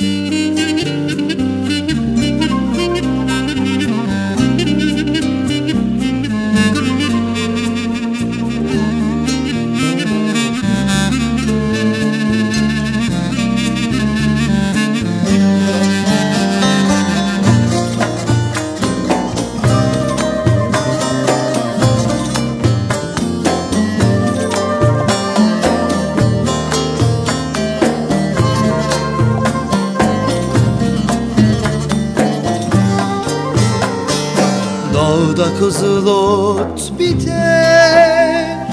Música Dağda kızıl ot biter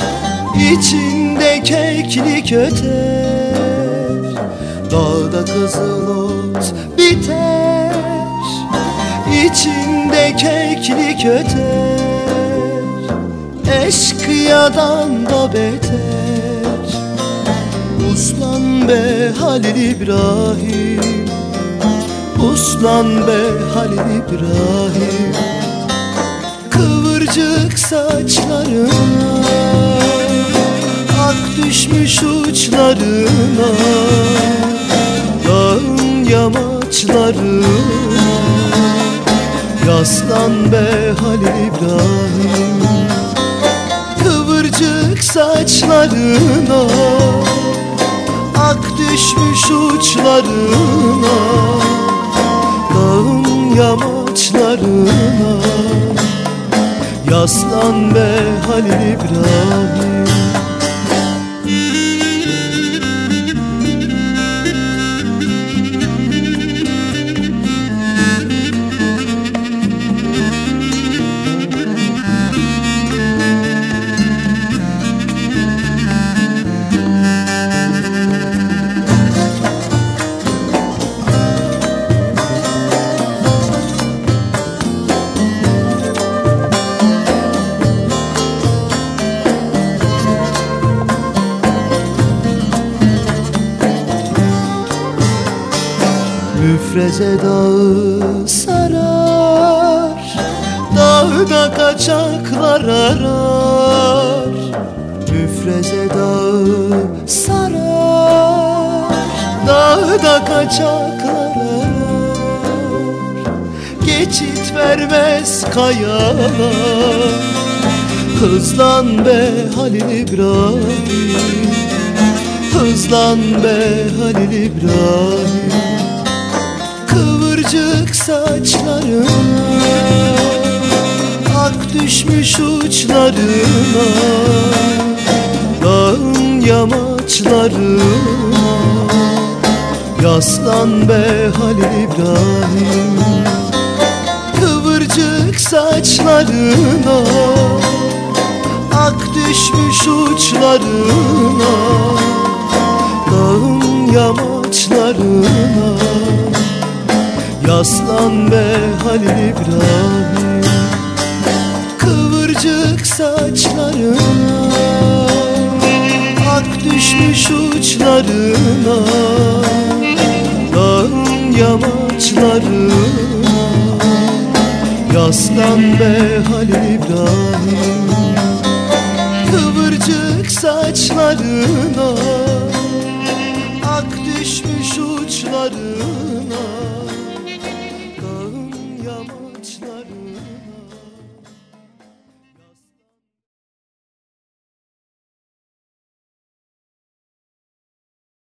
İçinde keklik öter. Dağda kızıl ot biter İçinde keklik öter. Eşkıyadan da beter. Uslan be Halil İbrahim Uslan be Halil İbrahim Kıvırcık saçlarına Ak düşmüş uçlarına Dağın yamaçlarına. Yaslan be Halil İbrahim. Kıvırcık saçlarına Ak düşmüş uçlarına Dağın yamaçlarına Yaslan be Halil İbrahim Müfreze dağı sarar Dağda kaçaklar arar. Müfreze dağı sarar Dağda kaçaklar arar. Geçit vermez kayalar Hızlan be Halil İbrahim. Hızlan be Halil İbrahim Kıvırcık saçlarına Ak düşmüş uçlarına Dağın yamaçlarına Yaslan be Halil İbrahim Kıvırcık saçlarına Ak düşmüş uçlarına Dağın yamaçlarına Yaslan be Halil İbrahim. Kıvırcık saçlarına. Ak düşmüş uçlarına. Dağın yamaçlarına. Yaslan be Halil İbrahim. Kıvırcık saçlarına. Ak düşmüş uçlarına